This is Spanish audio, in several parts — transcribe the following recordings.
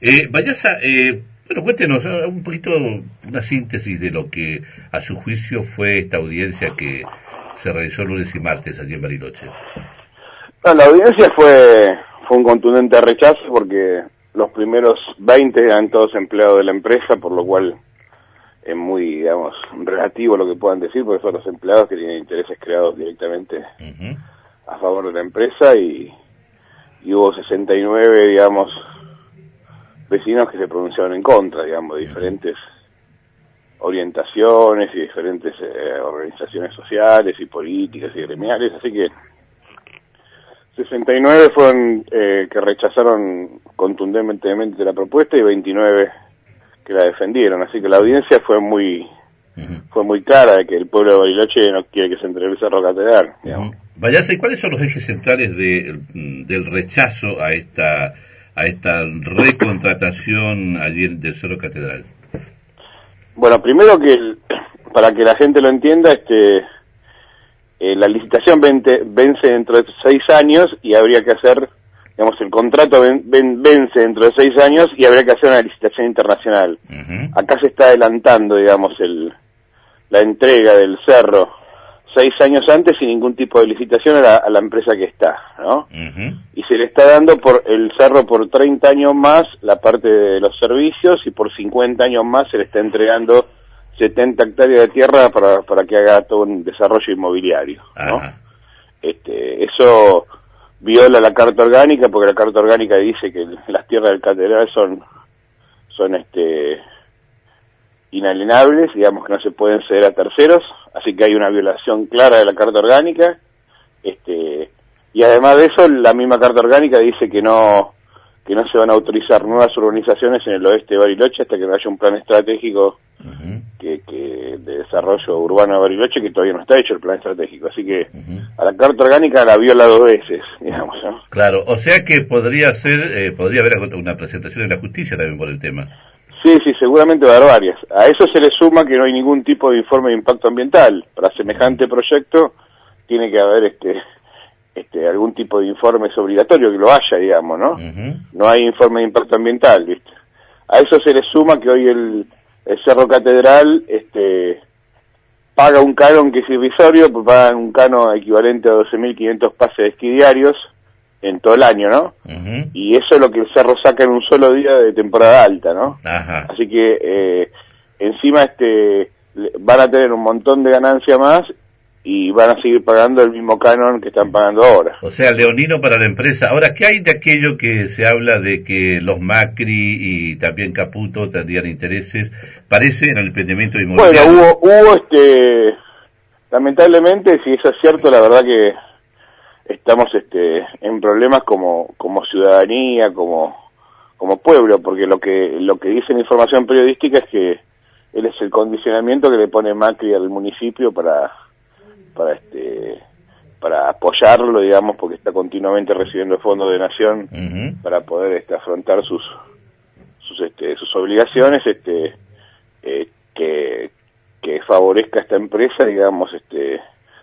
Eh, Vayasa, eh, bueno, cuéntenos eh, un poquito una síntesis de lo que a su juicio fue esta audiencia que se realizó lunes y martes allí en Bariloche. la audiencia fue, fue un contundente rechazo porque los primeros 20 eran todos empleados de la empresa, por lo cual es muy, digamos, relativo lo que puedan decir, porque son los empleados que tienen intereses creados directamente a favor de la empresa y, y hubo 69, digamos, vecinos que se pronunciaron en contra, digamos, de diferentes orientaciones y diferentes eh, organizaciones sociales y políticas y gremiales, así que 69 fueron eh, que rechazaron contundentemente la propuesta y 29 que la defendieron, así que la audiencia fue muy fue muy clara de que el pueblo de Bariloche no quiere que se entregue el Cerro Catedral. Digamos. ¿y cuáles son los ejes centrales de, del rechazo a esta a esta recontratación allí del Cerro Catedral? Bueno, primero que para que la gente lo entienda, este eh, la licitación vence dentro de seis años y habría que hacer, digamos, el contrato vence dentro de seis años y habría que hacer una licitación internacional. Acá se está adelantando, digamos, el, la entrega del cerro seis años antes sin ningún tipo de licitación a la, empresa que está, ¿no? Y se le está dando por el cerro por 30 años más la parte de los servicios y por 50 años más se le está entregando 70 hectáreas de tierra para, para que haga todo un desarrollo inmobiliario, ¿no? Este, eso viola la carta orgánica porque la carta orgánica dice que las tierras del catedral son son este inalienables, digamos que no se pueden ceder a terceros, así que hay una violación clara de la carta orgánica, este, y además de eso la misma carta orgánica dice que no que no se van a autorizar nuevas urbanizaciones en el oeste de Bariloche hasta que no haya un plan estratégico que, que, de desarrollo urbano de Bariloche que todavía no está hecho el plan estratégico. Así que a la carta orgánica la viola dos veces, digamos. Claro, o sea que podría ser, eh, podría haber una presentación en la justicia también por el tema. Sí, sí, seguramente va a haber varias. A eso se le suma que no hay ningún tipo de informe de impacto ambiental. Para semejante proyecto tiene que haber este este, algún tipo de informe es obligatorio que lo haya, digamos, ¿no? No hay informe de impacto ambiental, ¿viste? A eso se le suma que hoy el, Cerro Catedral este, paga un canon que es irrisorio, pues pagan un canon equivalente a 12.500 pases de esquí diarios en todo el año, ¿no? Y eso es lo que el cerro saca en un solo día de temporada alta, ¿no? Así que eh, encima este van a tener un montón de ganancia más y van a seguir pagando el mismo canon que están pagando ahora. O sea, leonino para la empresa. Ahora, ¿qué hay de aquello que se habla de que los Macri y también Caputo tendrían intereses? Parece en el emprendimiento inmobiliario. Bueno, hubo, hubo este, lamentablemente, si eso es cierto, la verdad que estamos este, en problemas como, como ciudadanía, como, como pueblo, porque lo que, lo que dice la información periodística es que él es el condicionamiento que le pone Macri al municipio para para este para apoyarlo digamos porque está continuamente recibiendo fondos de nación para poder este, afrontar sus sus este, sus obligaciones este eh, que que favorezca a esta empresa digamos este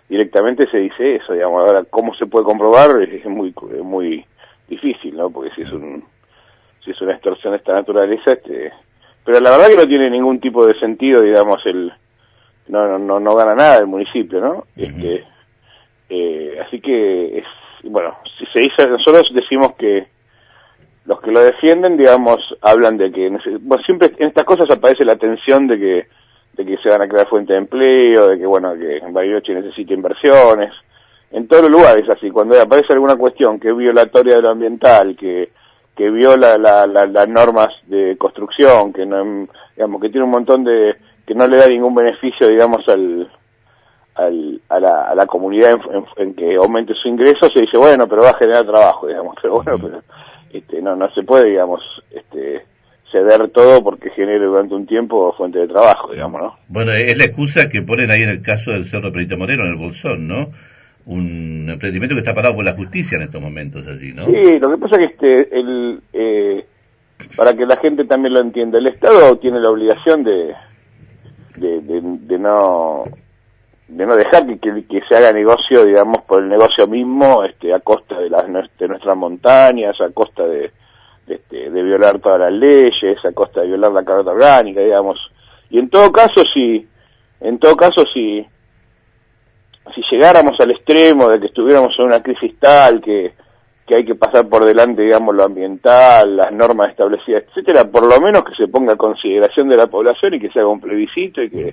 directamente se dice eso digamos. Ahora cómo se puede comprobar es muy muy difícil no porque si es un si es una extorsión de esta naturaleza este pero la verdad que no tiene ningún tipo de sentido digamos el no, no, no, gana nada el municipio, ¿no? este, eh, así que, es, bueno, si se dice, nosotros decimos que los que lo defienden, digamos, hablan de que, bueno, siempre en estas cosas aparece la tensión de que, que se van a crear fuentes de empleo, de que, bueno, que Bariloche necesita inversiones, en todos los lugares así, cuando aparece alguna cuestión que es violatoria de lo ambiental, que, que viola la, las normas de construcción, que no, digamos, que tiene un montón de, que no le da ningún beneficio, digamos, al, al, a, la, a la comunidad en, que aumente su ingreso, se dice, bueno, pero va a generar trabajo, digamos, pero bueno, pero, este, no, no se puede, digamos, este, ceder todo porque genere durante un tiempo fuente de trabajo, digamos, ¿no? Bueno, es la excusa que ponen ahí en el caso del Cerro Perito Moreno, en el Bolsón, ¿no? Un emprendimiento que está parado por la justicia en estos momentos allí, ¿no? Sí, lo que pasa es que este, el, eh, para que la gente también lo entienda, el Estado tiene la obligación de, de, de, no de no dejar que, que, se haga negocio, digamos, por el negocio mismo, este, a costa de, las, de nuestras montañas, a costa de, este, de violar todas las leyes, a costa de violar la carta orgánica, digamos. Y en todo caso, si, en todo caso, si, si llegáramos al extremo de que estuviéramos en una crisis tal que, que hay que pasar por delante, digamos, lo ambiental, las normas establecidas, etcétera, por lo menos que se ponga a consideración de la población y que se haga un plebiscito y que...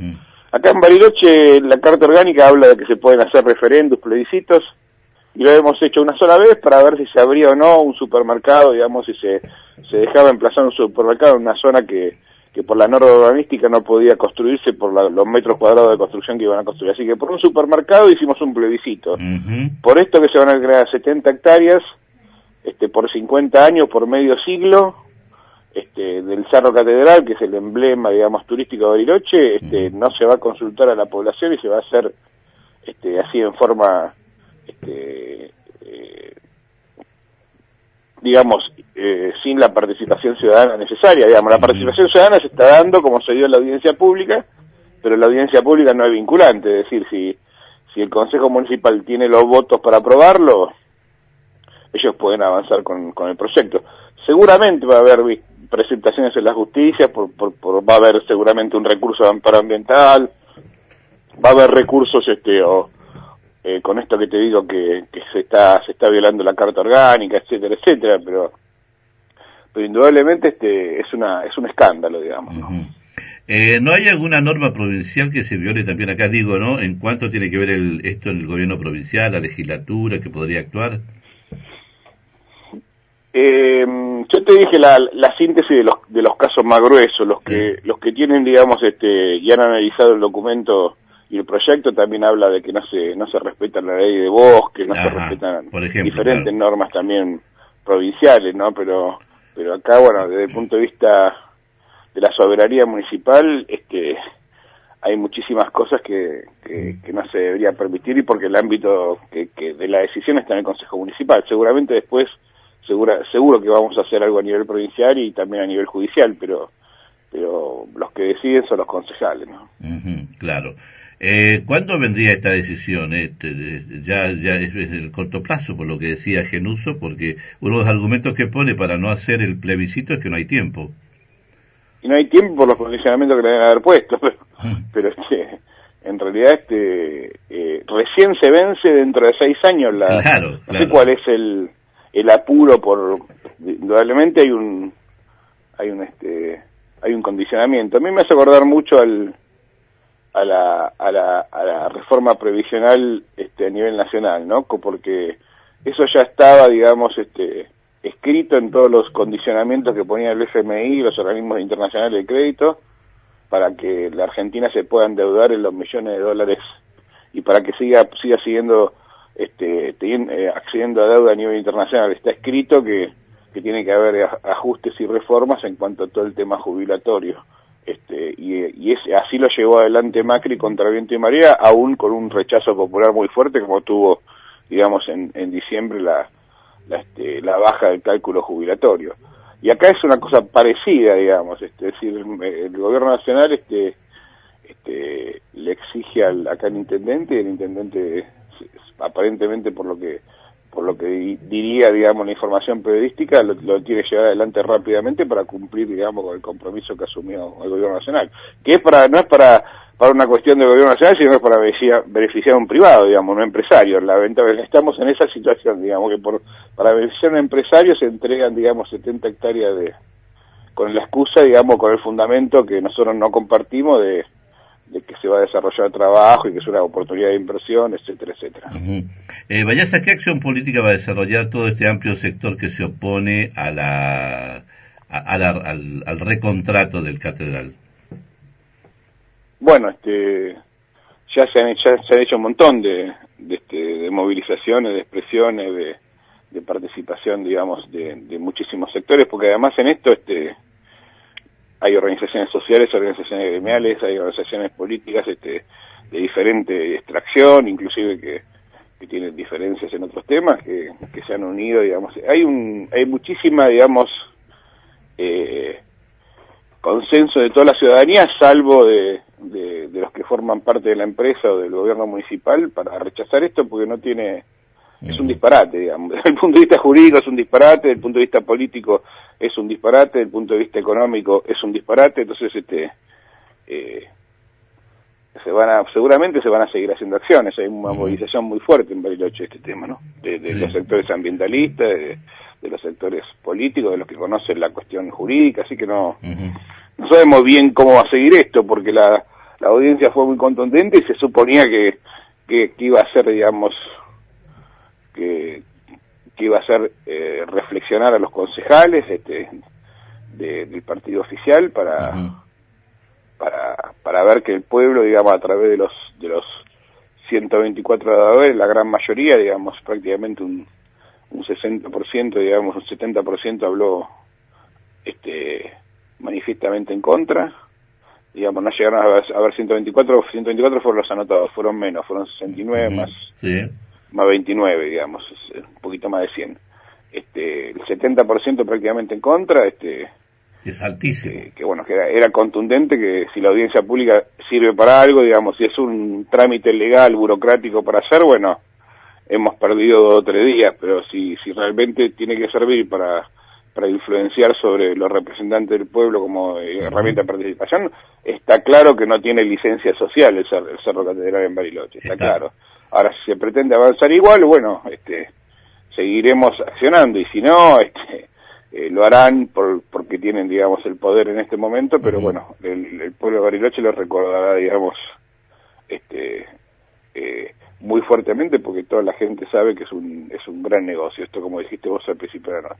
Acá en Bariloche la Carta Orgánica habla de que se pueden hacer referendos, plebiscitos, y lo hemos hecho una sola vez para ver si se abría o no un supermercado, digamos, si se, se dejaba emplazar un supermercado en una zona que, que por la norma urbanística no podía construirse por los metros cuadrados de construcción que iban a construir. Así que por un supermercado hicimos un plebiscito. Por esto que se van a crear 70 hectáreas, este, por 50 años, por medio siglo, este, del Cerro Catedral, que es el emblema, digamos, turístico de Bariloche, este, no se va a consultar a la población y se va a hacer este, así en forma, este, eh, digamos, eh, sin la participación ciudadana necesaria. Digamos, la participación ciudadana se está dando como se dio en la audiencia pública, pero la audiencia pública no es vinculante, es decir, si, si el Consejo Municipal tiene los votos para aprobarlo, ellos pueden avanzar con, con el proyecto. Seguramente va a haber presentaciones en la justicia, por, por, va a haber seguramente un recurso de amparo ambiental, va a haber recursos este o eh, con esto que te digo que, que se está se está violando la carta orgánica, etcétera, etcétera, pero pero indudablemente este es una es un escándalo, digamos. ¿no? Eh, ¿No hay alguna norma provincial que se viole también acá, digo, ¿no? ¿En cuánto tiene que ver el, esto en el gobierno provincial, la legislatura, que podría actuar? Eh, yo te dije la, la síntesis de los, de los casos más gruesos, los que, los que tienen, digamos, este, y han analizado el documento y el proyecto también habla de que no se, no se respeta la ley de bosque, no se respetan diferentes normas también provinciales, ¿no? Pero, pero acá, bueno, desde el punto de vista de la soberanía municipal, este, hay muchísimas cosas que, que, que, no se debería permitir y porque el ámbito que, que de la decisión está en el Consejo Municipal. Seguramente después segura, seguro que vamos a hacer algo a nivel provincial y también a nivel judicial, pero pero los que deciden son los concejales, ¿no? claro. Eh, ¿Cuándo vendría esta decisión? Este, ya ya es, es el corto plazo, por lo que decía Genuso, porque uno de los argumentos que pone para no hacer el plebiscito es que no hay tiempo. Y no hay tiempo por los condicionamientos que le deben haber puesto, pero, pero este, en realidad este eh, recién se vence dentro de seis años la... Claro, no sé cuál es el el apuro por indudablemente hay un hay un este hay un condicionamiento. A mí me hace acordar mucho al a la, a la, a la reforma previsional este, a nivel nacional, ¿no? Porque eso ya estaba, digamos, este, escrito en todos los condicionamientos que ponía el FMI y los organismos internacionales de crédito para que la Argentina se pueda endeudar en los millones de dólares y para que siga siga siguiendo este, eh, accediendo a deuda a nivel internacional. Está escrito que, que tiene que haber ajustes y reformas en cuanto a todo el tema jubilatorio. Este, y, y así lo llevó adelante Macri contra viento y marea, aún con un rechazo popular muy fuerte como tuvo, digamos, en, en diciembre la, la, este, la baja del cálculo jubilatorio. Y acá es una cosa parecida, digamos, este, es decir, el gobierno nacional este, este, le exige al, acá al intendente y el intendente aparentemente por lo que por lo que diría digamos la información periodística lo, lo quiere llevar adelante rápidamente para cumplir digamos con el compromiso que asumió el gobierno nacional que es para no es para para una cuestión del gobierno nacional sino es para beneficiar, beneficiar a un privado digamos un empresario. La venta estamos en esa situación digamos que por para beneficiar a un empresario se entregan digamos 70 hectáreas de con la excusa digamos con el fundamento que nosotros no compartimos de de que se va a desarrollar trabajo y que es una oportunidad de inversión, etcétera, etcétera. Uh eh, -huh. ¿qué acción política va a desarrollar todo este amplio sector que se opone a la, a, la al, al, recontrato del catedral? Bueno, este, ya se han, ya se han hecho un montón de, de, este, de movilizaciones, de expresiones, de, de participación, digamos, de, de muchísimos sectores, porque además en esto, este, hay organizaciones sociales, organizaciones gremiales, hay organizaciones políticas este, de diferente extracción, inclusive que, tienen diferencias en otros temas, que, se han unido, digamos. Hay, un, hay muchísima, digamos, eh, consenso de toda la ciudadanía, salvo de, de, los que forman parte de la empresa o del gobierno municipal, para rechazar esto porque no tiene es un disparate, digamos. Desde el punto de vista jurídico es un disparate, desde el punto de vista político es un disparate, desde el punto de vista económico es un disparate, entonces este eh, se van a, seguramente se van a seguir haciendo acciones, hay una movilización muy fuerte en Bariloche este tema, ¿no? De, los sectores ambientalistas, de, los sectores políticos, de los que conocen la cuestión jurídica, así que no, no sabemos bien cómo va a seguir esto, porque la, la audiencia fue muy contundente y se suponía que, que, que iba a ser, digamos, que, que iba a ser eh, reflexionar a los concejales este, del partido oficial para, para, para ver que el pueblo, digamos, a través de los, de los 124 dadores, la gran mayoría, digamos, prácticamente un, un 60%, digamos, un 70% habló este, manifiestamente en contra. Digamos, no llegaron a ver, 124, 124 fueron los anotados, fueron menos, fueron 69 más, más 29, digamos, un poquito más de 100. Este, el 70% prácticamente en contra, este, es altísimo. Que, bueno, que era, contundente que si la audiencia pública sirve para algo, digamos, si es un trámite legal, burocrático para hacer, bueno, hemos perdido dos o tres días, pero si, si realmente tiene que servir para, para influenciar sobre los representantes del pueblo como herramienta de participación, está claro que no tiene licencia social el, Cerro Catedral en Bariloche, está, está, claro. Ahora, si se pretende avanzar igual, bueno, este, seguiremos accionando y si no, este, eh, lo harán por, porque tienen, digamos, el poder en este momento, pero bueno, el, pueblo de Bariloche lo recordará, digamos, este, eh, muy fuertemente porque toda la gente sabe que es un, es un gran negocio, esto como dijiste vos al principio de la nota.